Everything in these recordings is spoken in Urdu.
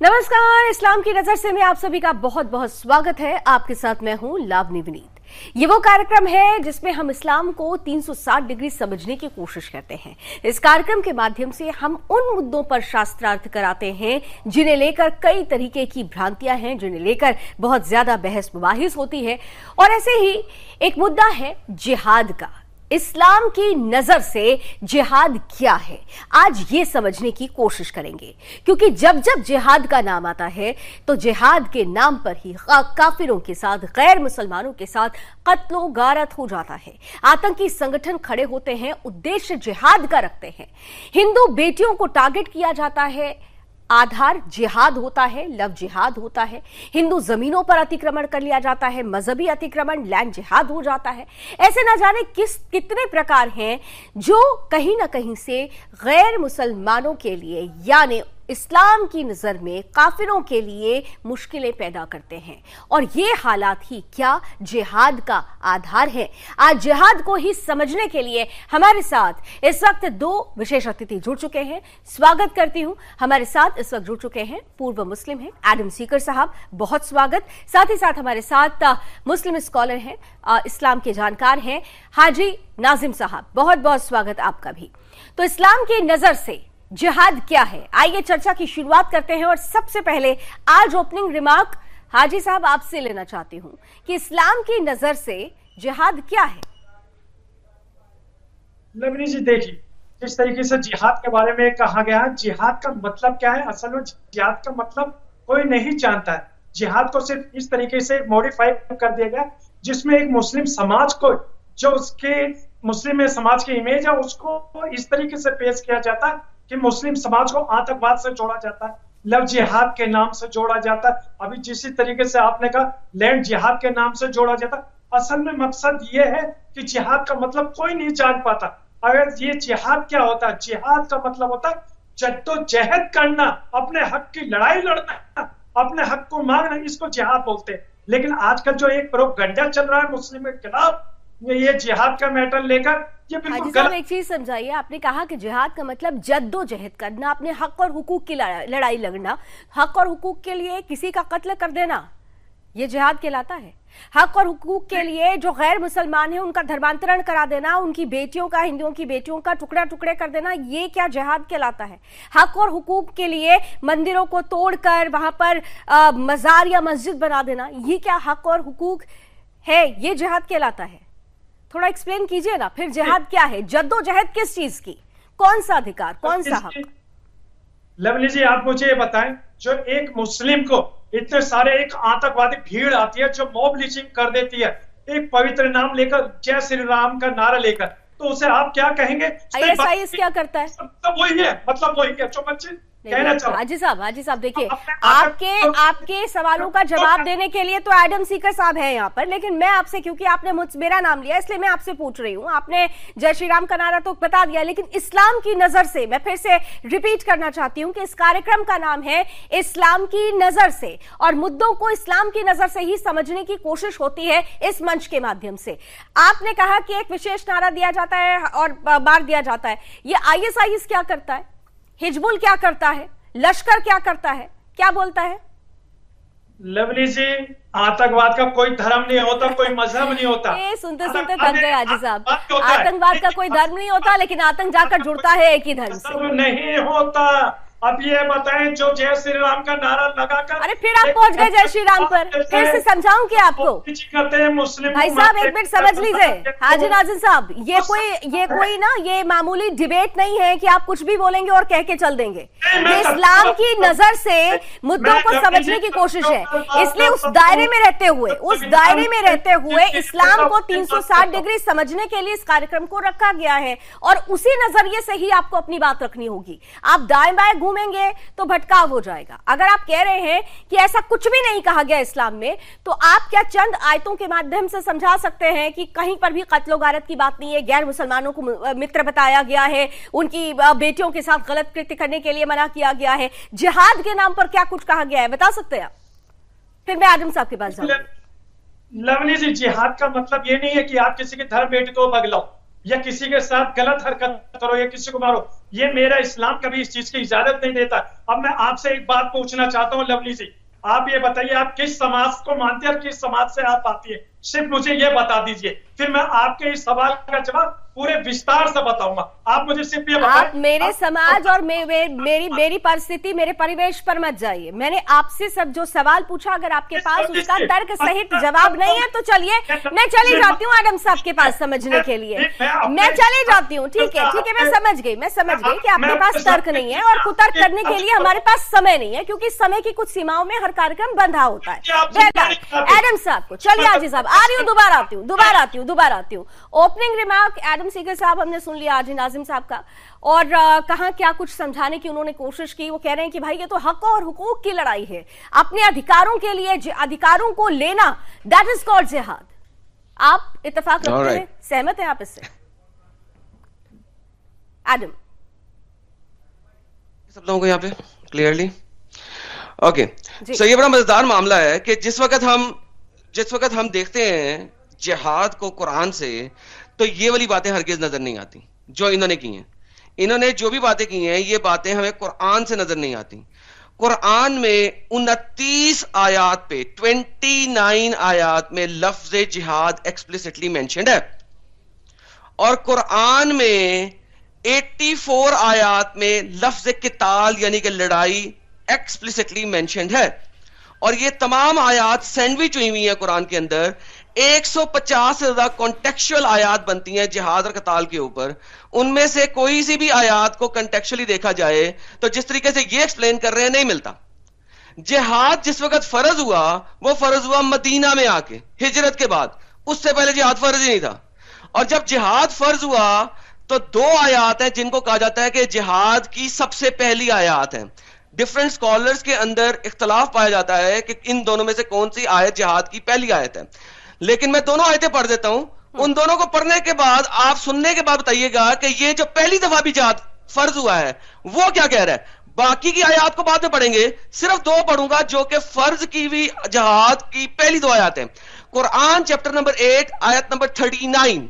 نمسکار، اسلام کی نظر سے میں آپ سبھی کا بہت بہت سواگت ہے۔ آپ کے ساتھ میں ہوں لابنی ونیت یہ وہ کارکرم ہے جس میں ہم اسلام کو تین سو ساٹھ ڈگری سمجھنے کی کوشش کرتے ہیں۔ اس کارکرم کے مادھیم سے ہم ان مدوں پر شاسترارتھ کراتے ہیں جنہیں لے کر کئی طریقے کی بھرانتیاں ہیں، جنہیں لے کر بہت زیادہ بحث مباحث ہوتی ہے۔ اور ایسے ہی ایک مدعا ہے، جہاد کا۔ اسلام کی نظر سے جہاد کیا ہے۔ آج یہ سمجھنے کی کوشش کریں گے۔ کیونکہ جب جب جہاد کا نام آتا ہے، تو جہاد کے نام پر ہی کافروں کے ساتھ، غیر مسلمانوں کے ساتھ قتل و غارت ہو جاتا ہے۔ آتنکی سنگٹھن کھڑے ہوتے ہیں ادیش جہاد کا رکھتے ہیں۔ ہندو بیٹیوں کو ٹارگٹ کیا جاتا ہے۔ آدھار جہاد ہوتا ہے لو جہاد ہوتا ہے۔ ہندو زمینوں پر اتکرمن کر لیا جاتا ہے، مذہبی اتکرمن لینڈ جہاد ہو جاتا ہے۔ ایسے نہ جانے کس، کتنے پرکار ہیں جو کہیں نہ کہیں سے غیر مسلمانوں کے لیے یعنی اسلام کی نظر میں کافروں کے لیے مشکلیں پیدا کرتے ہیں۔ اور یہ حالات ہی کیا جہاد کا آدھار ہے آج جہاد کو ہی سمجھنے کے لیے ہمارے ساتھ اس وقت دو وشیش اتھی جڑ چکے ہیں۔ سواگت کرتی ہوں۔ ہمارے ساتھ اس وقت جڑ چکے ہیں پورو مسلم ہیں۔ ایڈم سیکر صاحب، بہت سواگت۔ ساتھ ہی ساتھ ہمارے ساتھ مسلم اسکالر ہیں اسلام کے جانکار ہیں، حاجی ناظم صاحب۔ بہت بہت سواگت آپ کا بھی۔ تو اسلام کی نظر سے جہاد کیا ہے؟ آئیے چرچا کی شروعات کرتے ہیں اور سب سے پہلے آج اوپننگ ریمارک حاجی صاحب آپ سے لینا چاہتی ہوں کہ اسلام کی نظر سے جہاد کیا ہے؟ لبنی جی دیکھیے، جس طریقے سے جہاد کے بارے میں کہا گیا، جہاد کا مطلب کیا ہے؟ اصل میں جہاد کا مطلب کوئی نہیں جانتا ہے۔ جہاد کو صرف اس طریقے سے موڈیفائی کر دیا گیا جس میں ایک مسلم سماج کو، جو اس کے مسلم سماج کی امیج ہے، اس کو اس طریقے سے پیش کیا جاتا ہے۔ کہ مسلم سماج کو آتنکواد سے جوڑا جاتا ہے لو جہاد کے نام سے جوڑا جاتا ہے۔ ابھی جسی طریقے سے آپ نے کہا، لینڈ جہاد کے نام سے جوڑا جاتا ہے۔ اصل میں مقصد یہ ہے کہ جہاد کا مطلب کوئی نہیں جان پاتا۔ اگر یہ جہاد کیا ہوتا ہے، جہاد کا مطلب ہوتا ہے جد و جہد کرنا، اپنے حق کی لڑائی لڑنا۔ اپنے حق کو مانگنا، اس کو جہاد بولتے ہیں۔ لیکن آج کل جو ایک پروپ گنڈا چل رہا ہے مسلم کے خلاف یہ جہاد کا میٹر لے کر یہ بالکل غلط ایک چیز سمجھائیے آپ نے کہا کہ جہاد کا مطلب جد و جہد کرنا اپنے حق اور حقوق کی لڑائی لڑنا۔ حق اور حقوق کے لیے کسی کا قتل کر دینا یہ جہاد کہلاتا ہے۔ حق اور حقوق کے لیے جو غیر مسلمان ہیں ان کا دھرمانترن کرا دینا ان کی بیٹیوں کا ہندوؤں کی بیٹیوں کا ٹکڑا ٹکڑے کر دینا یہ کیا جہاد کہلاتا ہے؟ حق اور حقوق کے لیے مندروں کو توڑ کر وہاں پر مزار یا مسجد بنا دینا یہ کیا حق اور حقوق ہے؟ یہ جہاد کہلاتا ہے۔ تھوڑا ایکسپلین کیجیے نا پھر جی۔ جہاد کیا ہے؟ جد و جہد کس چیز کی؟ کون سا ادھکار کون سا حق؟ لبنی جی آپ مجھے یہ بتائیں جو ایک مسلم کو اتنے سارے ایک آتک وادی بھیڑ آتی ہے جو موب لیچنگ کر دیتی ہے ایک پویتر نام لے کر جے سری رام کا نعرہ لے کر تو اسے آپ کیا کہیں گے؟ آئی ایس آئی ایس کیا کرتا ہے؟ مطلب وہی ہے مطلب وہی ہے جو بچے حاجی صاحب حاجی صاحب دیکھیے آپ کے آپ کے سوالوں کا جواب دینے کے لیے تو ایڈم سیکر صاحب ہیں یہاں پر لیکن میں آپ سے کیونکہ آپ نے میرا نام لیا اس لیے میں آپ سے پوچھ رہی ہوں۔ آپ نے جے شری رام کا نارا تو بتا دیا لیکن اسلام کی نظر سے میں پھر سے ریپیٹ کرنا چاہتی ہوں کہ اس کارکرم کا نام ہے اسلام کی نظر سے اور مدوں کو اسلام کی نظر سے ہی سمجھنے کی کوشش ہوتی ہے اس منچ کے مادھیم سے۔ آپ نے کہا کہ ایک وشیش نعرہ دیا جاتا ہے اور بار دیا جاتا ہے۔ یہ آئی ایس آئی ایس کیا کرتا ہے؟ ہجبل کیا کرتا ہے؟ لشکر کیا کرتا ہے؟ کیا بولتا ہے؟ لولی جی آتنکواد کا کوئی دھرم نہیں ہوتا کوئی مذہب نہیں ہوتا۔ سنتے سنتے تھک گئے حاجی صاحب۔ آتنکواد کا کوئی دھرم نہیں ہوتا لیکن آتنک جا کر جڑتا ہے ایک ہی دھرم سے۔ نہیں ہوتا۔ اب یہ بتائیں جو جے شری رام کا نعرہ لگا کر ارے پھر آپ پہنچ گئے جے شری رام پر۔ پھر سے سمجھاؤں کہ آپ کو۔ بھائی صاحب ایک منٹ سمجھ لیجیے۔ حاجی ناظر صاحب یہ کوئی یہ کوئی نا یہ معمولی ڈیبیٹ نہیں ہے کہ آپ کچھ بھی بولیں گے اور کہہ کے چل دیں گے۔ یہ اسلام کی نظر سے مدوں کو سمجھنے کی کوشش ہے۔ اس لیے اس دائرے میں رہتے ہوئے اس دائرے میں رہتے ہوئے اسلام کو تین سو ساٹھ ڈگری سمجھنے کے لیے اس کارکرم کو رکھا گیا ہے اور اسی نظریے سے ہی آپ کو اپنی بات رکھنی ہوگی۔ آپ دائیں بائیں گھومیں گے تو بھٹکاؤ ہو جائے گا۔ اگر آپ کہہ رہے ہیں کہ ایسا کچھ بھی نہیں کہا گیا اسلام میں، تو آپ کیا چند آیتوں کے مادھیم سے سمجھا سکتے ہیں کہ کہیں پر بھی قتل و غارت کی بات نہیں ہے، غیر مسلمانوں کو متر بتایا گیا ہے، ان کی بیٹیوں کے ساتھ غلط کرتی کرنے کے لیے منع کیا گیا ہے۔ جہاد کے نام پر کیا کچھ کہا گیا ہے؟ بتا سکتے ہیں پھر میں آدم صاحب کے پاس جاؤں۔ لونی جی جہاد کا مطلب یہ نہیں ہے کہ آپ کسی کے دھر بیٹے کو بگلاؤ یا کسی کے ساتھ غلط حرکت کرو یا کسی کو مارو۔ یہ میرا اسلام کبھی اس چیز کی اجازت نہیں دیتا۔ اب میں آپ سے ایک بات پوچھنا چاہتا ہوں لولی جی آپ یہ بتائیے، آپ کس سماج کو مانتے ہیں اور کس سماج سے آپ آتی ہے صرف مجھے یہ بتا دیجیے۔ پھر میں آپ کے اس سوال کا جواب پورے وستار سے بتاؤں گا۔ آپ مجھے صرف یہ آپ میرے سماج اور میری میری پرستھتی میرے پریویش پر مت جائیے۔ میں نے آپ سے سب جو سوال پوچھا اگر آپ کے پاس اس کا ترک صحیح جواب نہیں ہے تو چلیے میں چلی جاتی ہوں ایڈم صاحب کے پاس سمجھنے کے لیے۔ میں چلی جاتی ہوں ٹھیک ہے ٹھیک ہے میں سمجھ گئی میں سمجھ گئی کہ آپ کے پاس ترک نہیں ہے اور کترک کرنے کے لیے ہمارے پاس سمے نہیں ہے کیونکہ سمے کی کچھ سیماؤں میں ہر کارکرم بندھا ہوتا ہے۔ ایڈم صاحب کو چلیے آجی صاحب آ رہی ہوں دوبارہ آتی ہوں دوبارہ آتی ہوں دوبارہ آتی ہوں۔ اوپننگ ریمارک ایڈم سیگر صاحب ہم نے سن لیا آج ناظم صاحب کا۔ اور کہاں کیا کچھ سمجھانے کی انہوں نے کوشش کی وہ کہہ رہے ہیں کہ بھائی یہ تو حق اور حقوق کی لڑائی ہے۔ اپنے ادھکاروں کے لیے ادھکاروں کو لینا دیٹ از کالڈ جہاد آپ اتفاق رکھتے ہیں؟ سہمت ہیں آپ اس سے؟ ایڈم سب لوگوں کو یہاں پہ کلیئرلی اوکے سو یہ بڑا مزدار معاملہ ہے کہ جس وقت ہم جس وقت ہم دیکھتے ہیں جہاد کو قرآن سے، تو یہ والی باتیں ہرگز نظر نہیں آتی، جو انہوں نے کی ہیں۔ انہوں نے جو بھی باتیں کی ہیں، یہ باتیں ہمیں قرآن سے نظر نہیں آتی۔ قرآن میں انتیس آیات پہ، ٹوینٹی نائن آیات میں لفظ جہاد ایکسپلسٹلی مینشنڈ ہے۔ اور قرآن میں ایٹی فور آیات میں لفظ کتال یعنی کہ لڑائی ایکسپلسٹلی مینشنڈ ہے۔ اور یہ تمام آیات سینڈوچ ہوئی ہوئی ہیں قرآن کے اندر۔ ایک سو پچاس سے زیادہ کانٹیکچل آیات بنتی ہیں جہاد اور قتال کے اوپر۔ ان میں سے کوئی سی بھی آیات کو کنٹیکچولی دیکھا جائے تو جس طریقے سے یہ ایکسپلین کر رہے ہیں نہیں ملتا۔ جہاد جس وقت فرض ہوا، وہ فرض ہوا مدینہ میں آ کے، ہجرت کے بعد۔ اس سے پہلے جہاد فرض ہی نہیں تھا۔ اور جب جہاد فرض ہوا تو دو آیات ہیں جن کو کہا جاتا ہے کہ جہاد کی سب سے پہلی آیات ہیں۔ ڈفرنٹ سکولرز کے اندر اختلاف پایا جاتا ہے کہ ان دونوں میں سے کون سی آیت جہاد کی پہلی آیت ہے۔ لیکن میں دونوں آیتیں پڑھ دیتا ہوں۔ ان دونوں کو پڑھنے کے بعد آپ سننے کے بعد بتائیے گا کہ یہ جو پہلی دفعہ بھی جہاد فرض ہوا ہے، وہ کیا کہہ رہا ہے؟ باقی کی آیات کو بعد میں پڑھیں گے۔ صرف دو پڑھوں گا جو کہ فرض کی بھی جہاد کی پہلی دو آیات ہیں۔ قرآن چیپٹر نمبر ایٹ آیت نمبر تھرٹی نائن۔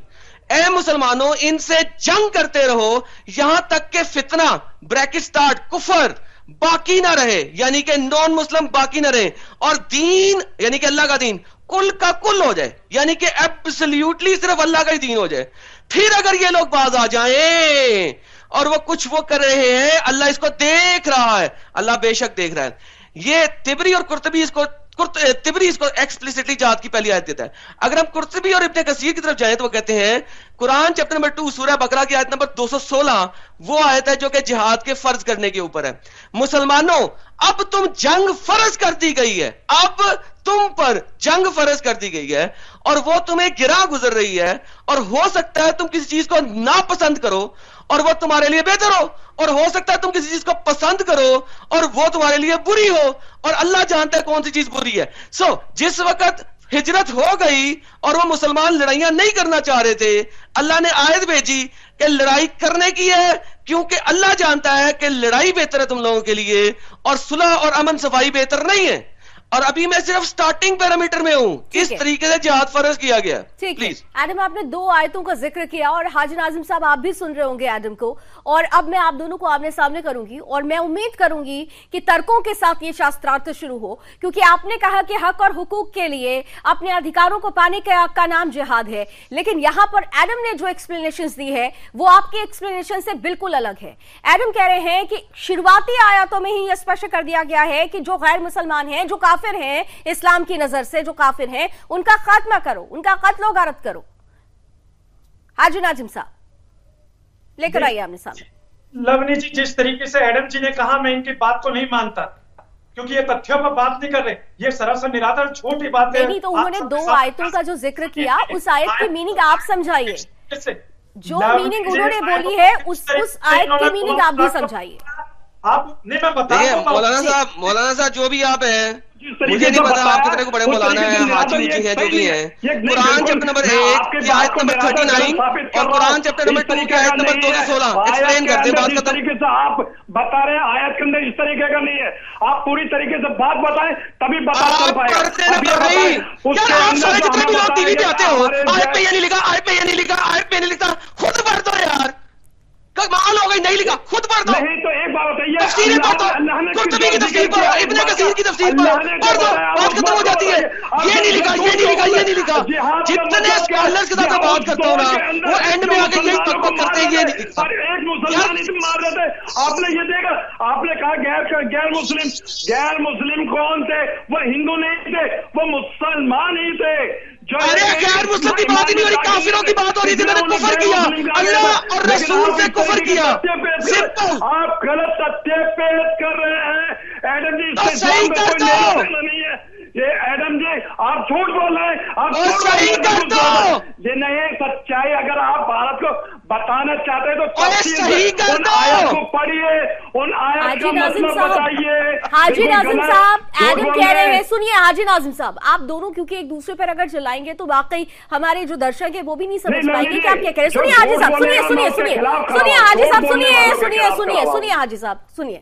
اے مسلمانوں، ان سے جنگ کرتے رہو۔ یہاں تک کہ فتنہ بریکٹ سٹارٹ کفر باقی نہ رہے یعنی کہ نان مسلم باقی نہ رہے، اور دین یعنی کہ اللہ کا دین، کل کا کل ہو جائے یعنی کہ ایبسلیوٹلی صرف اللہ کا ہی دین ہو جائے۔ پھر اگر یہ لوگ باز آ جائیں، اور وہ کچھ وہ کر رہے ہیں، اللہ اس کو دیکھ رہا ہے، اللہ بے شک دیکھ رہا ہے۔ یہ تبری اور کرتبی اس کو تبری اس کو ایکسپلیسٹلی جہاد کی پہلی آیت دیتا ہے۔ اگر ہم کرتبی اور ابن کثیر کی طرف جائیں تو وہ کہتے ہیں، قرآن چیپٹر نمبر ٹو سورہ بکرا کی آیت نمبر دو سو سولہ، وہ آیت ہے جو کہ جہاد کے فرض کرنے کے اوپر ہے۔ مسلمانوں، اب تم جنگ فرض کر دی گئی ہے۔ اب تم پر جنگ فرض کر دی گئی ہے اور وہ تمہیں گرا گزر رہی ہے۔ اور ہو سکتا ہے تم کسی چیز کو ناپسند کرو۔ اور وہ تمہارے لیے بہتر ہو۔ اور ہو سکتا ہے تم کسی چیز کو پسند کرو اور وہ تمہارے لیے بری ہو۔ اور اللہ جانتا ہے کون سی چیز بری ہے۔ سو so, جس وقت ہجرت ہو گئی اور وہ مسلمان لڑائیاں نہیں کرنا چاہ رہے تھے اللہ نے آیت بھیجی کہ لڑائی کرنے کی ہے کیونکہ اللہ جانتا ہے کہ لڑائی بہتر ہے تم لوگوں کے لیے اور صلح اور امن صفائی بہتر نہیں ہے۔ اور ابھی میں صرف سٹارٹنگ پیرامیٹر میں ہوں۔ کس طریقے سے جہاد فرض کیا گیا۔ پلیز ایڈم آپ نے دو آیتوں کا ذکر کیا اور حاجی ناظم صاحب آپ بھی سن رہے ہوں گے ایڈم کو۔ اور اب میں آپ دونوں کو آمنے سامنے کروں گی اور میں امید کروں گی کہ ترکوں کے ساتھ یہ شاسترارت شروع ہو۔ کیونکہ آپ نے کہا کہ حق اور حقوق کے لیے اپنے ادھکاروں کو پانے کا نام جہاد ہے۔ لیکن یہاں پر ایڈم نے جو ایکسپلینیشن دی ہے وہ آپ کے ایکسپلینیشن سے بالکل الگ ہے ایڈم کہہ رہے ہیں کہ شروعاتی آیاتوں میں ہی یہ اسپشٹ کر دیا گیا ہے کہ جو غیر مسلمان ہیں جو کافر ہیں اسلام کی نظر سے جو کافر ہیں ان کا خاتمہ کرو ان کا قتل و غارت کرو۔ حاجی ناجم صاحب لے کر آئیے آپ نے سامنے۔ لونی جی جس طریقے سے ایڈم جی نے کہا میں ان کی بات کو نہیں مانتا کیونکہ یہ تتھیوں پر بات نہیں کر رہے یہ سراسر نرادر چھوٹی بات ہے نہیں تو انہوں نے دو آیتوں کا جو ذکر کیا اس آیت کی میننگ آپ سمجھائیے۔ جو میننگ انہوں نے بولی ہے اس آیت کی میننگ آپ بھی سمجھائیے۔ آپ نہیں میں بتا مولانا صاحب مولانا صاحب جو بھی آپ ہیں مجھے نہیں پتا آپ کتنے کو بڑے مولانا ہیں حاجی جی ہیں جو بھی ہیں۔ قرآن چیپٹر نمبر ایک کی آیت نمبر تھرٹی نائن اور قرآن چیپٹر نمبر ٹو کی آیت نمبر دو سو سولہ ایکسپلین کرتے بات ختم۔ طریقے سے آپ بتا رہے ہیں آیت کے اندر اس طریقے کا نہیں ہے۔ آپ پوری طریقے سے بات بتائیں تبھی بتا پائے۔ آپ سارے جتنے بھی لوگ ٹی وی پہ آتے ہو آیت پہ یہ نہیں لکھا آیت پہ یہ نہیں لکھا آیت پہ نہیں لکھا خود پڑھ دو یار۔ کمال ہو گئی نہیں لکھا خود پڑھ دو۔ نہیں تو ایک بات بتائیے تفسیریں پڑھ دو۔ قرطبی کی تفسیر پڑھو ابن کثیر کی تفسیر پڑھو۔ پڑھ دو بات ختم ہو جاتی ہے۔ یہ نہیں لکھا یہ نہیں لکھا یہ نہیں لکھا۔ جتنے اسکالرز کے ساتھ بات کرتا ہوں نا وہ اینڈ میں آ کے یہی تک کرتے ہیں یہ نہیں۔ لکھا ایک مسلمان ہی مار تھے۔ آپ نے یہ دیکھا آپ نے کہا غیر غیر مسلم غیر مسلم کون تھے؟ وہ ہندو نہیں تھے وہ مسلمان ہی تھے۔ ارے غیر مسلم کی بات ہی نہیں ہو رہی کافروں کی بات ہو رہی جنہوں نے کفر کیا۔ اللہ اور رسول سے کفر کیا۔ آپ غلط ستیہ پیش کر رہے ہیں۔ ایڈم جی صحیح کر دو نہیں ہے۔ یہ ایڈم جی آپ جھوٹ بول رہے ہیں آپ صحیح کر دو! یہ نہیں سچائی اگر آپ بھارت کو بتانا چاہتے تو صحیح کر ان دو! آیت کو پڑھیے ان آیت کا ناظم مطلب صاحب بتائیے۔ حاجی ناظم صاحب جھوٹ ایڈم کہہ رہے ہیں؟ سنیے حاجی ناظم صاحب آپ دونوں کیونکہ ایک دوسرے پر اگر چلائیں گے تو واقعی ہمارے جو درشک ہے وہ بھی نہیں سمجھ پائیں گے کہ آپ کیا کہہ رہے ہیں۔ سنیے حاجی جھوٹ صاحب سنیے ہیں، سنیے سنیے سنیے۔ حاجی جھوٹ صاحب سنیے سنیے۔ سنیے حاجی صاحب سنیے۔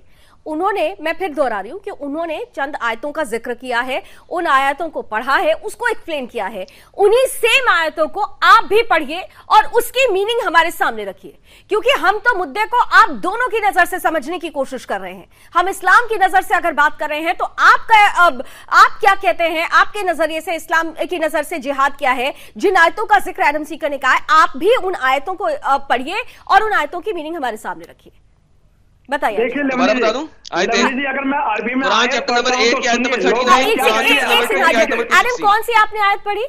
انہوں نے میں پھر دہرا رہی ہوں کہ انہوں نے چند آیتوں کا ذکر کیا ہے، ان آیتوں کو پڑھا ہے، اس کو ایکسپلین کیا ہے۔ انہی سیم آیتوں کو آپ بھی پڑھیے اور اس کی میننگ ہمارے سامنے رکھیے۔ کیونکہ ہم تو مدے کو آپ دونوں کی نظر سے سمجھنے کی کوشش کر رہے ہیں۔ ہم اسلام کی نظر سے اگر بات کر رہے ہیں تو آپ کا اب آپ کیا کہتے ہیں؟ آپ کے نظریے سے اسلام کی نظر سے جہاد کیا ہے۔ جن آیتوں کا ذکر ایڈم سیکر نے کہا ہے، آپ بھی ان آیتوں کو پڑھیے اور ان آیتوں کی میننگ ہمارے سامنے رکھیے۔ بتائیے۔ بتا دوں؟ جی اگر میں عربی میں قرآن آیت چیپٹر پڑھتا نمبر ہوں ایٹ تو کی آیت نمبر سنیے، 39 لوگ ایک ایک سیکنڈ، ایک- ایک سیکنڈ، آیت نمبر ایڈم 216 کون سی آپ نے آیت پڑھی؟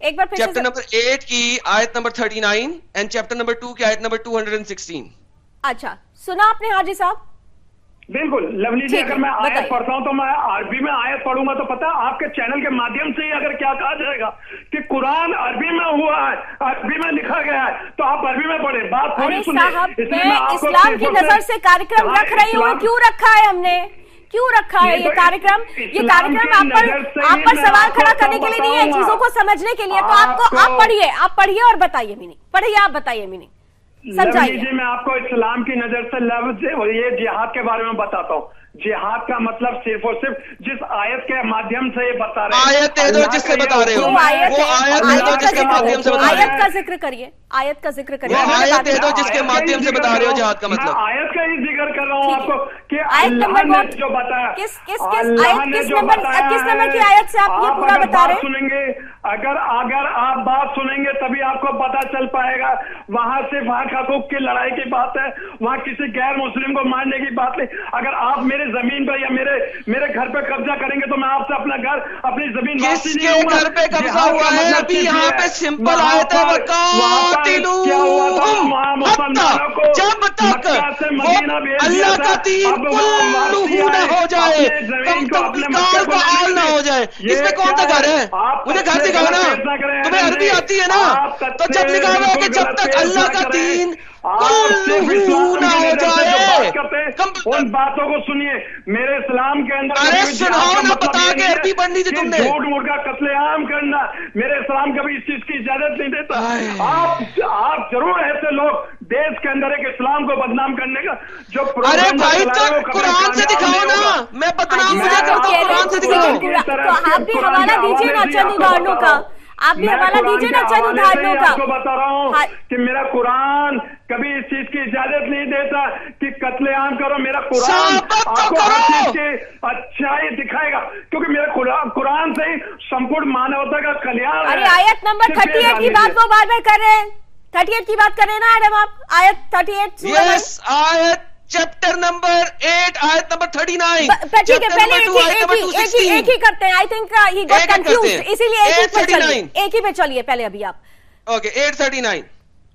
ایک بار پھر چیپٹر سے نمبر 8 کی آیت نمبر 39 اینڈ چیپٹر نمبر 2 کی آیت نمبر 216 اچھا سنا آپ نے حاجی صاحب؟ بالکل لولی جی اگر میں۔ آیت پڑھتا ہوں تو میں عربی میں آیت پڑھوں گا تو پتا آپ کے چینل کے مادھیم سے ہی اگر کیا کہا جائے گا کہ قرآن عربی میں ہوا ہے عربی میں لکھا گیا ہے تو آپ عربی میں پڑھیں۔ بات تھوڑی کو اسلام کی نظر سے کارکرم کہا رکھ رہی ہوں کیوں رکھا ہے ہم نے؟ کیوں رکھا ہے یہ کارکرم؟ یہ کارکرم آپ پر آپ پر سوال کھڑا کرنے کے لیے نہیں ہے۔ چیزوں کو سمجھنے کے لیے تو آپ کو آپ پڑھیے آپ پڑھیے اور بتائیے میننگ پڑھیے آپ بتائیے جی میں آپ کو اسلام کی نظر سے لفظ یہ جہاد کے بارے میں بتاتا ہوں۔ جہاد کا مطلب صرف اور صرف جس آیت کے مادھیم سے یہ بتا رہے ہیں۔ آیت دو اللہ جس کا سے بتا رہے ہو۔ وہ ہے- آیت ہے آیت آیت جس کا کے مادھیم سے ذکر بتا رہے آیت ہو کا ذکر کریے۔ آیت کا ذکر کریے۔ وہ آیت دو دوں۔ جس کے آیت مادھیم سے بتا رہے ہو جہاد کا میں مطلب۔ آیت کا ہی ذکر کر رہا ہوں آپ کو ہے۔ کہ آیت نمبر اللہ نے جو بتایا کس- کس- کس آیت- کس نمبر- کس نمبر ہے، کی آیت سے آپ یہ پورا اگر بتا رہے ہیں؟ سنیں گے اگر اگر آپ بات سنیں گے تبھی آپ کو پتا چل پائے گا۔ وہاں صرف حق حقوق کی لڑائی کی بات ہے وہاں کسی غیر مسلم کو مارنے کی بات نہیں۔ اگر آپ میرے زمین پہ یا میرے میرے گھر پہ قبضہ کریں گے تو میں آپ سے اپنا گھر اپنی زمین کس کے۔ گھر پہ قبضہ ہوا ہے ابھی یہاں یہ پہ۔ سمپل آیت ہے پر- پر مسلمانوں کو جب تک وہ اللہ کا۔ دین اب وہ واپسی کلہ نہ ہو جائے کم مکہ کو کا آل نہ ہو جائے اس میں کون سا گھر ہے مجھے گھر تفسیر دکھاؤ نا غلط پیش نہ کریں، تمہیں عربی۔ آتی ہے نا تو جب لکھا ہوا ہے کہ جب تک اللہ کا۔ دین ان باتوں کو سنیے۔ میرے اسلام کے اندر ارے سناؤ مطلب بتا کے عربی تھی تم نے۔ جھوٹ موٹ کا قتل عام کرنا میرے اسلام کبھی اس چیز کی اجازت نہیں دیتا۔ آپ آپ ضرور ایسے لوگ دیش کے اندر ایک اسلام کو بدنام کرنے کا جو ارے بھائی تو قرآن سے دکھاؤ نا۔ میں بدنام کرتا ہوں قرآن سے دکھاؤ۔ آپ بھی حوالہ دیجیے نا چند ادھارنوں کا۔ آپ بھی حوالہ دیجیے نا چند ادھارنوں کا بتا رہا ہوں ہاں۔ کہ میرا قرآن کبھی اس چیز کی اجازت نہیں دیتا کہ قتل عام کرو میرا قرآن آپ کو ہر۔ چیز کی اچھائی دکھائے گا کیونکہ میرا قرآن سے ہی سمپورن مانوتا کا کلیان ہے آیت نمبر صرف تھرٹی یہ ایٹ کی جان بات لیجیے۔ وہ بار بار کر رہے ہیں تھرٹی ایٹ کی بات کر رہے ہیں نا ایڈم آپ آیت تھرٹی ایٹ یس آیت چیپٹر نمبر 8 آیت نمبر 39 ٹھیک ہے پہلے ایک ہی- کرتے ہیں آئی تھنک ہی کرتے کنفیوز۔ اسی لیے ایک ہی پہ چلیے 839 ایک ہی پہ چلیے پہلے ابھی آپ اوکے 839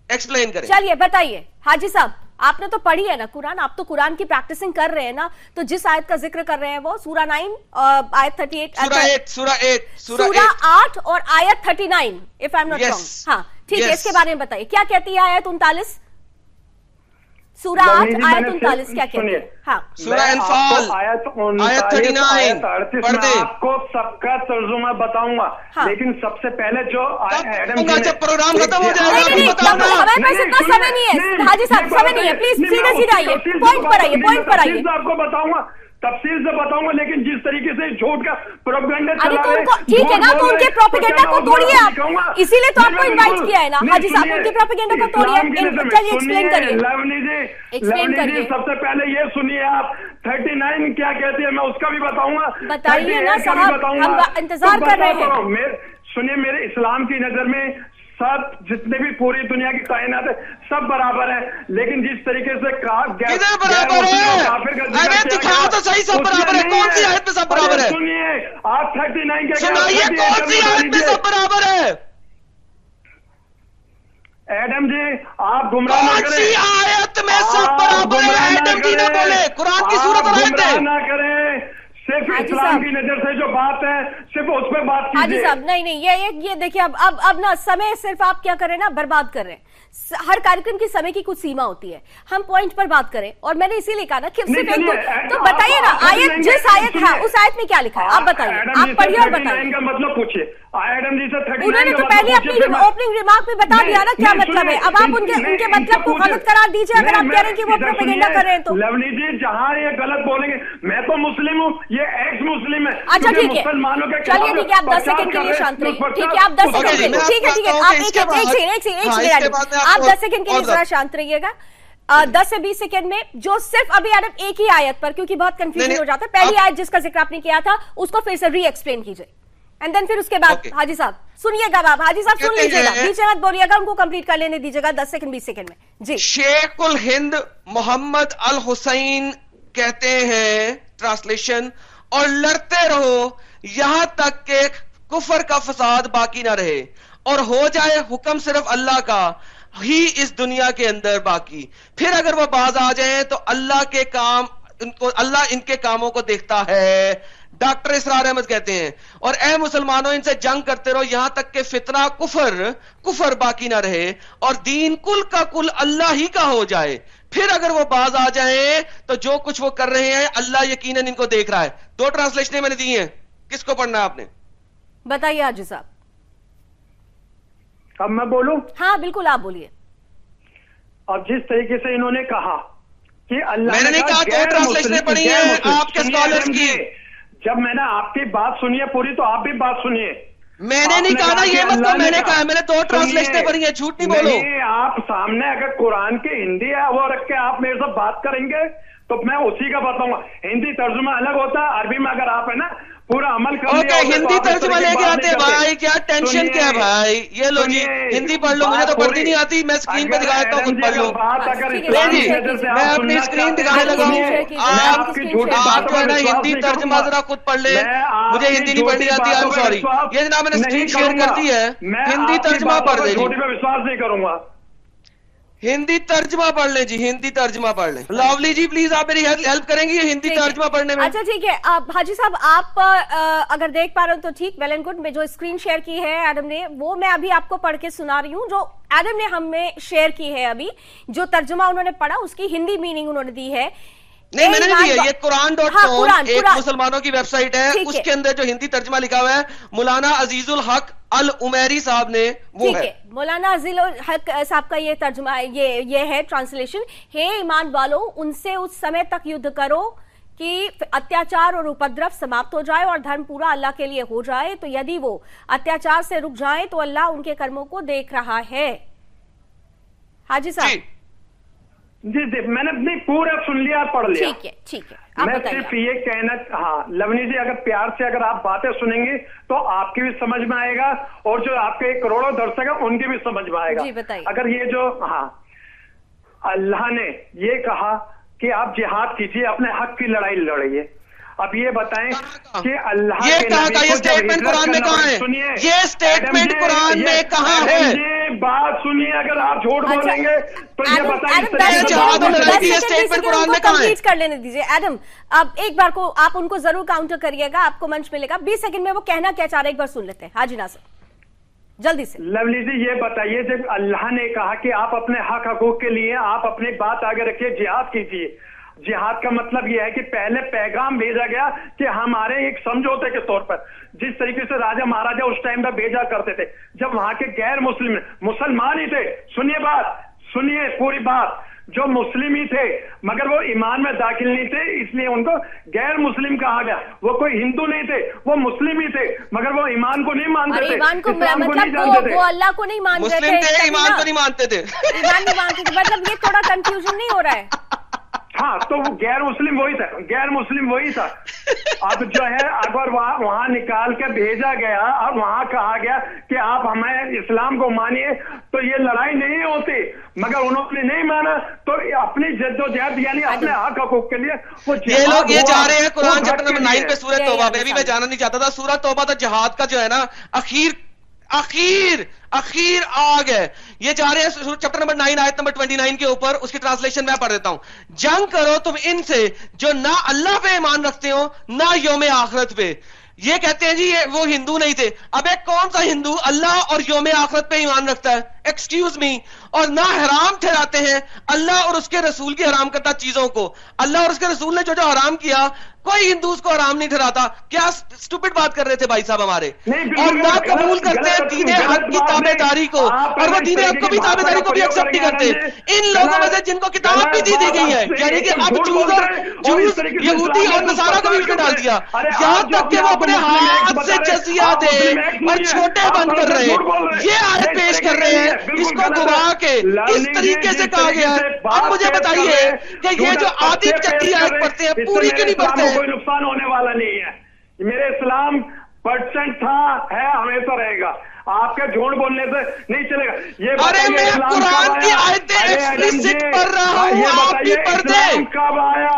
ایکسپلین کریں چلیے بتائیے حاجی صاحب آپ نے تو پڑھی ہے نا قرآن آپ تو قرآن کی پریکٹسنگ کر رہے ہیں نا تو جس آیت کا ذکر کر رہے ہیں وہ سورہ نائن آیت تھرٹی ایٹ سورہ 8 سورہ 8 سورہ سورہ 8 آٹھ اور آیت thirty nine if I not. Wrong ہاں ٹھیک ہے. اس کے بارے میں بتائیے کیا کہتی ہے آیت انتالیس سورہ آٹھ میں آیت انتالیس کیا سنیے۔ ہے ہاں۔ سورہ انفال آیت آیت 39 آیت 38 پڑھ میں دیں۔ آپ کو سب کا ترجمہ بتاؤں گا۔ ہاں۔ لیکن سب سے پہلے جو جی نے- جب پروگرام ختم ہو جائے گا نہیں نہیں نا ہمارے پاس نہیں، اتنا سمے نہیں ہے۔ نہیں، حاجی صاحب نہیں، سمے نہیں ہے۔ نہیں، پلیز سیدھے سیدھے آئیے پوائنٹ پر آئیے نہیں، پوائنٹ پر آئیے۔ آپ کو بتاؤں گا۔ تفصیل سے بتاؤں گا لیکن جس طریقے سے جھوٹ کا پروپیگنڈا چلا رہے ہیں ٹھیک ہے نا تو ان کے پروپیگنڈا کو توڑیے آپ؟ اسی لیے تو آپ کو انوائٹ کیا ہے نا۔ حاجی صاحب ان کے پروپیگنڈا کو توڑیے چلیے ایکسپلین کریے۔ لیونی جی, جی، سب سے پہلے یہ سنیے آپ 39 کیا کہتے ہیں؟ میں اس کا بھی بتاؤں گا۔ بتائیے نا صاحب ہم انتظار کر رہے ہیں۔ سنیے میرے اسلام کی نظر میں سب جتنے بھی پوری دنیا کی کائنات ہے سب برابر ہے لیکن جس طریقے سے کدھر برابر ہے ارے دکھاؤ تو صحیح سب برابر ہے کون سی آیت میں سب برابر ہے سنیے آپ تھرٹی نائن کے سنائیے کون سی آیت میں سب برابر ہے ایڈم جی آپ گمراہ نہ کریں کون سی آیت میں سب برابر ہے ایڈم جی نہ بولے قرآن کی صورت اور آیت ہے گمراہ نہ کریں۔ صرف اسلام کی نظر سے جو بات ہے صرف اس پہ بات کیجیے حاجی صاحب نہیں نہیں یہ یہ دیکھیں اب اب اب نا سمے صرف آپ کیا کر رہے ہیں نا برباد کر رہے ہیں ہر کارکرم کی سمے کی کچھ سیما ہوتی ہے ہم پوائنٹ پر بات کریں اور میں نے اسی لیے کہا نا کہ صرف ایک تو بتائیے نا آیت جس آیت ہے اس آیت میں کیا لکھا ہے آپ بتائیے آپ پڑھیے اور بتائیے مطلب پوچھیے انہوں نے تو پہلے اپنی اوپننگ ریمارک میں بتا دیا نا کیا مطلب ہے۔ اب آپ ان کے مطلب کو غلط قرار دیجیے اگر آپ کہہ رہے ہیں کہ وہ پروپیگنڈا کر رہے ہیں تو لیونی جی جہاں یہ غلط بولیں گے میں تو مسلم ہوں یہ ایکس مسلم ہے۔ اچھا ٹھیک ہے۔ چلیے ٹھیک ہے آپ دس سیکنڈ کے لیے شانت رہیے۔ ٹھیک ہے آپ دس سیکنڈ کے لیے ٹھیک ہے ٹھیک ہے آپ ایک ایک سیکنڈ ایک سیکنڈ آپ دس سیکنڈ کے لیے ذرا شانت رہیے گا۔ دس سے بیس سیکنڈ میں جو صرف ابھی ایڈم ایک ہی آیت پر کیونکہ بہت کنفیوژن ہو جاتا ہے۔ پہلی آیت جس کا ذکر آپ نے کیا تھا اس کو پھر سے ری ایکسپلین کیجیے اینڈ دین پھر اس کے بعد حاجی صاحب سنیے گا آپ حاجی صاحب سن لیجیے گا۔ بیچ مت بولیے گا ان کو کمپلیٹ کر لینے دیجیے گا دس سیکنڈ بیس سیکنڈ میں۔ جی۔ شیخ الہند محمد الحسین کہتے ہیں ٹرانسلیشن اور لڑتے رہو یہاں تک کہ کفر کا فساد باقی نہ رہے۔ اور ہو جائے حکم صرف اللہ کا ہی اس دنیا کے اندر باقی۔ پھر اگر وہ باز آ جائیں تو اللہ کے کام ان کو اللہ ان کے کاموں کو دیکھتا ہے۔ ڈاکٹر اسرار احمد کہتے ہیں اور اے مسلمانوں ان سے جنگ کرتے رہو یہاں تک کہ فتنہ کفر کفر باقی نہ رہے اور دین کل کا کل اللہ ہی کا ہو جائے۔ پھر اگر وہ باز آ جائیں تو جو کچھ وہ کر رہے ہیں اللہ یقیناً ان کو دیکھ رہا ہے۔ دو ٹرانسلیشنیں میں نے دی ہیں۔ کس کو پڑھنا ہے آپ نے؟ بتائیے آج صاحب۔ اب میں بولوں؟ ہاں بالکل آپ بولیے۔ اب جس طریقے سے انہوں نے کہا کہ اللہ میں نے کہا دو ٹرانسلیشنیں پڑھی ہیں آپ کے اسکالرس یعنی کی۔ جب میں نے آپ کی بات سنی ہے پوری تو آپ بھی بات سنیے۔ میں نے نہیں کہا نا یہ مطلب میں نے کہا میں نے تو ٹرانسلیشن پڑھی ہے جھوٹ نہیں بولو۔ آپ سامنے اگر قرآن کی ہندی ہے وہ رکھ کے آپ میرے سے بات کریں گے تو میں اسی کا بتاؤں گا۔ ہندی ترجمہ الگ ہوتا ہے عربی میں اگر آپ ہے نا پورا عمل اوکے ہندی ترجمہ لے کے آتے بھائی کیا ٹینشن کیا بھائی؟ یہ لو جی ہندی پڑھ لو مجھے تو پڑھتی نہیں آتی میں سکرین پہ دکھا دیتا ہوں خود پڑھ لو۔ جی میں اپنی اسکرین دکھانے لگا ہوں آپ جو ہے نا ہندی ترجمہ ذرا خود پڑھ لے۔ مجھے ہندی نہیں پڑھنی آتی آئی ایم سوری یہ جناب میں نے سکرین شیئر کر دی ہے۔ ہندی ترجمہ پڑھ دیں جی۔ میں وشواس نہیں کروں گا۔ ہندی ترجمہ پڑھ لیں جی ہندی ترجمہ پڑھ لیں۔ لاولی جی پلیز آپ میری ہیلپ کریں گی ہندی ترجمہ پڑھنے میں۔ اچھا ٹھیک ہے۔ حاجی صاحب آپ اگر دیکھ پا رہے ہو تو ٹھیک ویل اینڈ گڈ میں جو اسکرین شیئر کی ہے ایڈم نے وہ میں ابھی آپ کو پڑھ کے سنا رہی ہوں جو ایڈم نے ہمیں شیئر کی ہے ابھی۔ جو ترجمہ انہوں نے پڑھا اس کی ہندی میننگ انہوں نے دی ہے۔ نہیں میں نے نہیں دیا یہ ہاں، قرآن ڈاٹ کام ایک مسلمانوں کی ویب سائٹ ہے اس کے اندر جو ہندی ترجمہ لکھا ہوا ہے مولانا عزیز الحق العمیری صاحب نے وہ ہے۔ مولانا عزیز الحق صاحب کا یہ ترجمہ یہ یہ ہے ٹرانسلیشن۔ ہے ایمان والو ان سے اس سمے تک یدھ کرو کہ اتیاچار اور اپدرو سماپت ہو جائے اور دھرم پورا اللہ کے لیے ہو جائے۔ تو یدی وہ اتیاچار سے رک جائیں تو اللہ ان کے کرموں کو دیکھ رہا ہے۔ حاجی صاحب جی۔ جی جی میں نے اپنی پورا سن لیا پڑھ لیا ٹھیک ہے ہے۔ میں صرف یہ کہنا ہاں لونی جی اگر پیار سے اگر آپ باتیں سنیں گے تو آپ کی بھی سمجھ میں آئے گا اور جو آپ کے کروڑوں درشک ہیں ان کی بھی سمجھ میں آئے گا۔ جی، اگر یہ جو ہاں اللہ نے یہ کہا کہ آپ جہاد کیجیے اپنے حق کی لڑائی لڑیے۔ اب یہ بتائیں کہ اللہ یہ کہا؟ تھا یہ سٹیٹمنٹ قرآن میں کہاں ہے؟ یہ سٹیٹمنٹ قرآن میں کہاں ہے؟ یہ بات سنیے اگر آپ جھوٹ اچھا، بولیں گے ایڈم اب ایک بار کو آپ ان کو ضرور کاؤنٹر کریے گا آپ کو منچ ملے گا۔ بیس سیکنڈ میں وہ کہنا کیا چاہ رہے ایک بار سن لیتے ہیں۔ حاجی ناصر۔ جلدی سے۔ لولی جی یہ بتائیے جب اللہ نے کہا کہ آپ اپنے حق حقوق کے لیے آپ اپنی بات آگے رکھیے جہاد کیجیے جہاد کا مطلب یہ ہے کہ پہلے پیغام بھیجا گیا کہ ہمارے ایک سمجھوتے کے طور پر جس طریقے سے راجہ مہاراجہ اس ٹائم پہ بھیجا کرتے تھے جب وہاں کے غیر مسلم مسلمان ہی تھے۔ سنیے بات سنیے پوری بات۔ جو مسلم ہی تھے مگر وہ ایمان میں داخل نہیں تھے اس لیے ان کو غیر مسلم کہا گیا۔ وہ کوئی ہندو نہیں تھے وہ مسلم ہی تھے مگر وہ ایمان کو نہیں مانتے تھے۔ ایمان کو مطلب وہ اللہ کو نہیں مانتے تھے ایمان کو نہیں مانتے تھے۔ ایمان نہیں مانتے تھے۔ مطلب یہ تھوڑا کنفیوژن نہیں ہو رہا ہے۔ ہاں تو وہ غیر مسلم وہی تھا غیر مسلم وہی تھا اب جو ہے اگر وہاں وہاں نکال کے بھیجا گیا اور وہاں کہا گیا کہ آپ ہمیں اسلام کو مانیے تو یہ لڑائی نہیں ہوتی مگر انہوں نے نہیں مانا تو اپنی جد و جہد یعنی اپنے حق حقوق کے لیے وہ یہ لوگ یہ جا رہے ہیں قرآن چیپٹر نمبر۔ نائن پہ سورہ توبہ میں بھی میں۔ جانا نہیں چاہتا تھا سورہ توبہ تو جہاد کا جو ہے نا اخیر اخیر اخیر آگ ہے۔ یہ جا رہے ہیں چیپٹر نمبر نائن، آیت نمبر ٹوئنٹی نائن کے اوپر۔ اس کی ٹرانسلیشن میں پڑھ دیتا ہوں۔ جنگ کرو تم ان سے جو نہ اللہ پہ ایمان رکھتے ہو، نہ یوم آخرت پہ۔ یہ کہتے ہیں جی یہ وہ ہندو نہیں تھے۔ اب ایک کون سا ہندو اللہ اور یوم آخرت پہ ایمان رکھتا ہے؟ ایکسکیوز می اور نہ حرام ٹھہراتے ہیں اللہ اور اس کے رسول کی حرام کرتا چیزوں کو۔ اللہ اور اس کے رسول نے جو جو حرام کیا کوئی ہندو اس کو حرام نہیں ٹھہراتا۔ کیا سٹوپڈ بات کر رہے تھے بھائی صاحب ہمارے؟ اور نہ قبول کرتے ہیں دین حق کی تابے۔ داری کو۔ اور وہ دین حق کو بھی تابے داری کو بھی ایکسپٹ نہیں کرتے۔ ان لوگوں میں سے جن کو کتاب بھی دی دی گئی ہے یعنی کہ اب جھوٹ جوز یہودی اور نصارہ کو بھی اس میں ڈال دیا۔ یہاں تک کہ وہ اپنے ہاتھ سے جزیہ دے اور چھوٹے بند کر رہے۔ ہیں۔ یہ آئے پیش کر رہے ہیں۔ اس کو۔ گوا کے اس طریقے سے کہا گیا ہے اب مجھے بتائیے ہیں، کہ یہ جو آدھی پیش آیت پڑھتے ہیں پوری کیوں نہیں پڑھتے کو کوئی نقصان ہونے والا نہیں ہے میرے اسلام پرسنٹ تھا ہے ہمیشہ رہے گا آپ کے جھوٹ بولنے سے نہیں چلے گا یہ ارے میں قرآن کی؟ آیتیں جی، پڑھ رہا ہوں، آپ بھی پڑھ دیں۔ کب آیا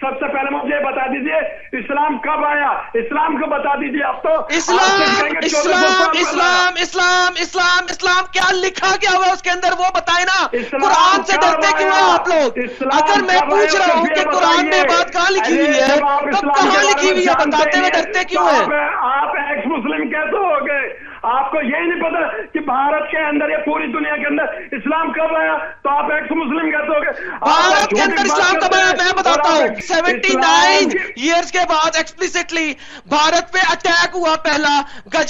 سب سے پہلے مجھے بتا دیجیے اسلام کب آیا؟ اسلام کو بتا دیجیے تو۔ آپ سے اسلام کہیں گے 1400 اسلام۔ اسلام اسلام اسلام اسلام کیا لکھا گیا ہوا اس کے اندر؟ وہ بتائیں نا۔ قرآن سے ڈرتے کیوں؟ آپ لوگ؟ اگر میں پوچھ رہا ہوں تو کہ قرآن میں۔ بات کہاں لکھی ہوئی ہے؟ تو کے کہاں لکھی ہوئی ہے؟ بتاتے ہوئے ڈرتے کیوں تو ہیں؟ آپ آپ ایکس مسلم کیسے ہو گئے آپ کو یہی نہیں پتا کہ بھارت کے اندر یا پوری دنیا کے اندر اسلام کب آیا؟ تو آپ ایکس مسلم کیسے ہو آپ بھارت کے اندر اسلام کب آیا؟ میں بتاتا ہوں۔ سیونٹی نائن ایئرس کے بعد ایکسپلسٹلی بھارت پہ اٹیک ہوا پہلا۔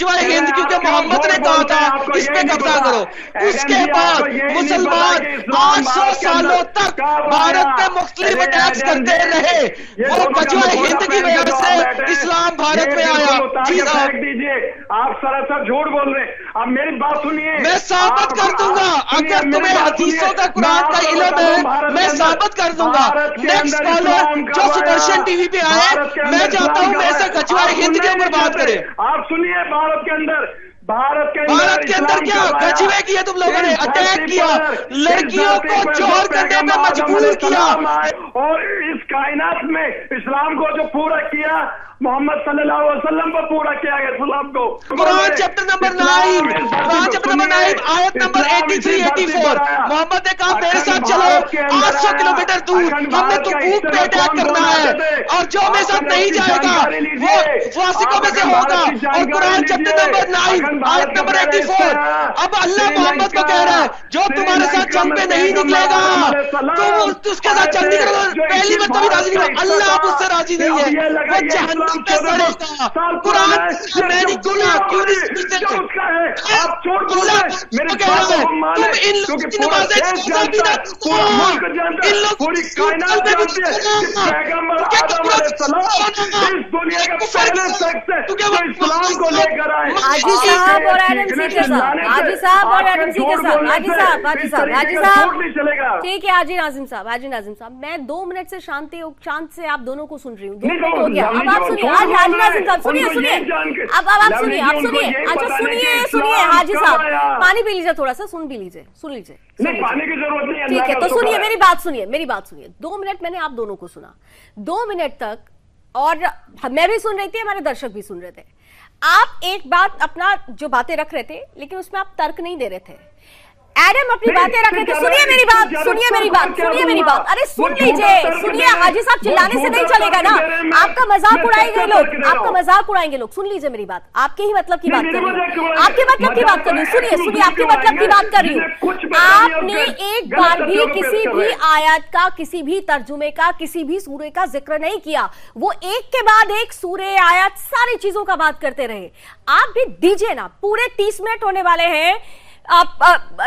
ارے ہند کیونکہ محمد نے کہا تھا اس یہ پہ قبضہ۔ کرو۔ اس کے بعد یہ مسلمان آٹھ سو سالوں تک بھارت؟ پہ مختلف اٹیکس کرتے رہے۔ یہ وہ گھوڑا ہند کی وجہ سے اسلام بھارت یہ میں بالکل آیا۔ جی صاحب دیجیے۔ آپ سراسر جھوٹ بول رہے ہیں اب میری بات سنیے میں ثابت آپ- کر دوں گا آپ- اگر تمہیں حدیثوں۔ کا قرآن آپ کا علم ہے میں ثابت کر دوں گا نیکسٹ کالر جو؟ سدرشن ٹی وی پہ آئے میں چاہتا ہوں میں؟ گجوا آپ ہند کے اوپر بات۔ کریں آپ سنیے بھارت کے اندر بھارت کے اندر کیا گجوے کیے تم لوگوں نے؟ اٹیک کیا لڑکیوں کو جوہر جو کرنے آدم مجبور کیا۔ اور اس کائنات میں اسلام کو جو پورا کیا محمد صلی اللہ علیہ وسلم کو پورا کیا گیا اسلام کو۔ قرآن چیپٹر نمبر نائن قرآن چیپٹر نمبر نائن آیت number eighty three eighty four. محمد نے کہا میرے ساتھ چلو آٹھ سو کلو میٹر دور۔ ہم نے تو بھوک پہ اٹیک کرنا ہے اور جو میرے ساتھ نہیں جائے گا وہ فاسقوں میں سے ہوگا۔ اور قرآن چیپٹر نمبر نائن آیت نمبر ایٹی فور۔ اب اللہ محمد کو کہہ رہا ہے جو تمہارے ساتھ جنگ پہ نہیں نکلے گا تم اس کے ساتھ جنگ نہیں کرو گے۔ پہلی مرتبہ راضی نہیں اللہ اب اس سے راضی نہیں ہے۔ وہ جہنم پہ سڑے گا قرآن میں نہیں گناہ کیوں نہیں تم ان لوگوں کی نمازیں چھوڑا بھی نہ ان لوگوں کی سوچ پہ بھی حاجی صاحب اور ایڈم سی کے ساتھ حاجی صاحب اور ایڈم سی کے ساتھ حاجی صاحب حاجی صاحب حاجی صاحب۔ ٹھیک ہے حاجی ناظم صاحب حاجی ناظم صاحب میں دو منٹ سے شانتی شانت سے آپ دونوں کو سن رہی ہوں۔ دو منٹ ہو گیا۔ اب آپ سنیے آج حاجی ناظم صاحب سنیے سنیے۔ اب اب آپ سنیے آپ سنیے۔ اچھا سنیے سنیے حاجی صاحب پانی پی لیجیے تھوڑا سا سن بھی لیجیے سن لیجیے ٹھیک ہے تو سنیے میری بات سنیے میری بات سنیے۔ دو منٹ میں نے آپ دونوں کو سنا۔ دو منٹ تک اور میں بھی سن رہی تھی ہمارے درشک بھی سن رہے تھے۔ آپ ایک بات اپنا جو باتیں رکھ رہے تھے لیکن اس میں آپ ترک نہیں دے رہے تھے۔ ایڈم اپنی باتیں رکھ رہے تھے۔ سنیے میری بات سنیے میری بات سنیے میری بات۔ ارے سن لیجیے سنیے حاجی صاحب چلانے سے نہیں چلے گا نا۔ آپ کا مذاق اڑائیں گے لوگ آپ کا مذاق اڑائیں گے لوگ۔ سن لیجیے میری بات۔ آپ کے ہی مطلب کی بات کر رہی ہوں؟ آپ کے مطلب کی بات کر رہی ہوں۔ سنیے سنیے آپ کے مطلب کی بات کر رہی ہوں۔ آپ نے ایک بار بھی کسی بھی آیات کا کسی بھی ترجمے کا کسی بھی سورے کا ذکر نہیں کیا۔ وہ ایک کے بعد ایک سورے آیات ساری چیزوں کا بات کرتے رہے۔ آپ بھی دیجیے نا پورے تیس منٹ ہونے والے ہیں۔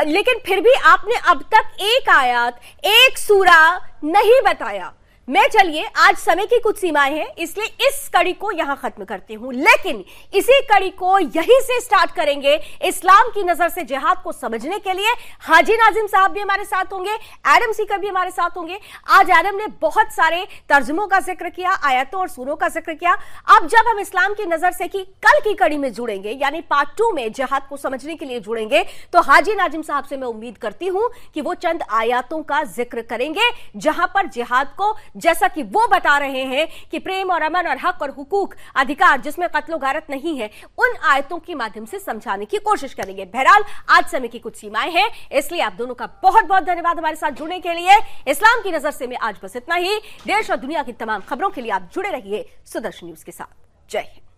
لیکن پھر بھی آپ نے اب تک ایک آیات ایک سورہ نہیں بتایا۔ میں چلیے، آج سمے کی کچھ سیمائیں ہیں، اس لیے اس کڑی کو یہاں ختم کرتی ہوں۔ لیکن اسی کڑی کو یہی سے سٹارٹ کریں گے اسلام کی نظر سے جہاد کو سمجھنے کے لیے۔ حاجی ناظم صاحب بھی ہمارے ساتھ ہوں گے، ایڈم سیکر بھی ہمارے ساتھ ہوں گے۔ آج ایڈم نے بہت سارے ترجموں کا ذکر کیا، آیتوں اور سوروں کا ذکر کیا۔ اب جب ہم اسلام کی نظر سے کی کل کی کڑی میں جڑیں گے یعنی پارٹ ٹو میں جہاد کو سمجھنے کے لیے جڑیں گے، تو حاجی ناظم صاحب سے میں امید کرتی ہوں کہ وہ چند آیاتوں کا ذکر کریں گے، جہاں پر جہاد کو جیسا کہ وہ بتا رہے ہیں کہ پریم اور امن اور حق اور حقوق ادھکار جس میں قتل و غارت نہیں ہے، ان آیتوں کے مادم سے سمجھانے کی کوشش کریں گے۔ بہرحال، آج سمے کی کچھ سیمائیں ہیں، اس لیے آپ دونوں کا بہت بہت دھنیہ واد ہمارے ساتھ جڑنے کے لیے۔ اسلام کی نظر سے میں آج بس اتنا ہی۔ دیش اور دنیا کی تمام خبروں کے لیے آپ جڑے رہیے سدرش نیوز کے ساتھ۔ جے ہند۔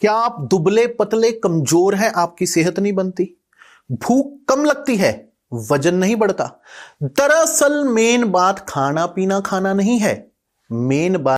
کیا آپ دبلے پتلے کمزور ہیں؟ آپ کی صحت نہیں بنتی۔ بھوک کم لگتی ہے، وزن نہیں بڑھتا۔ دراصل مین بات کھانا پینا کھانا نہیں ہے۔ مین بات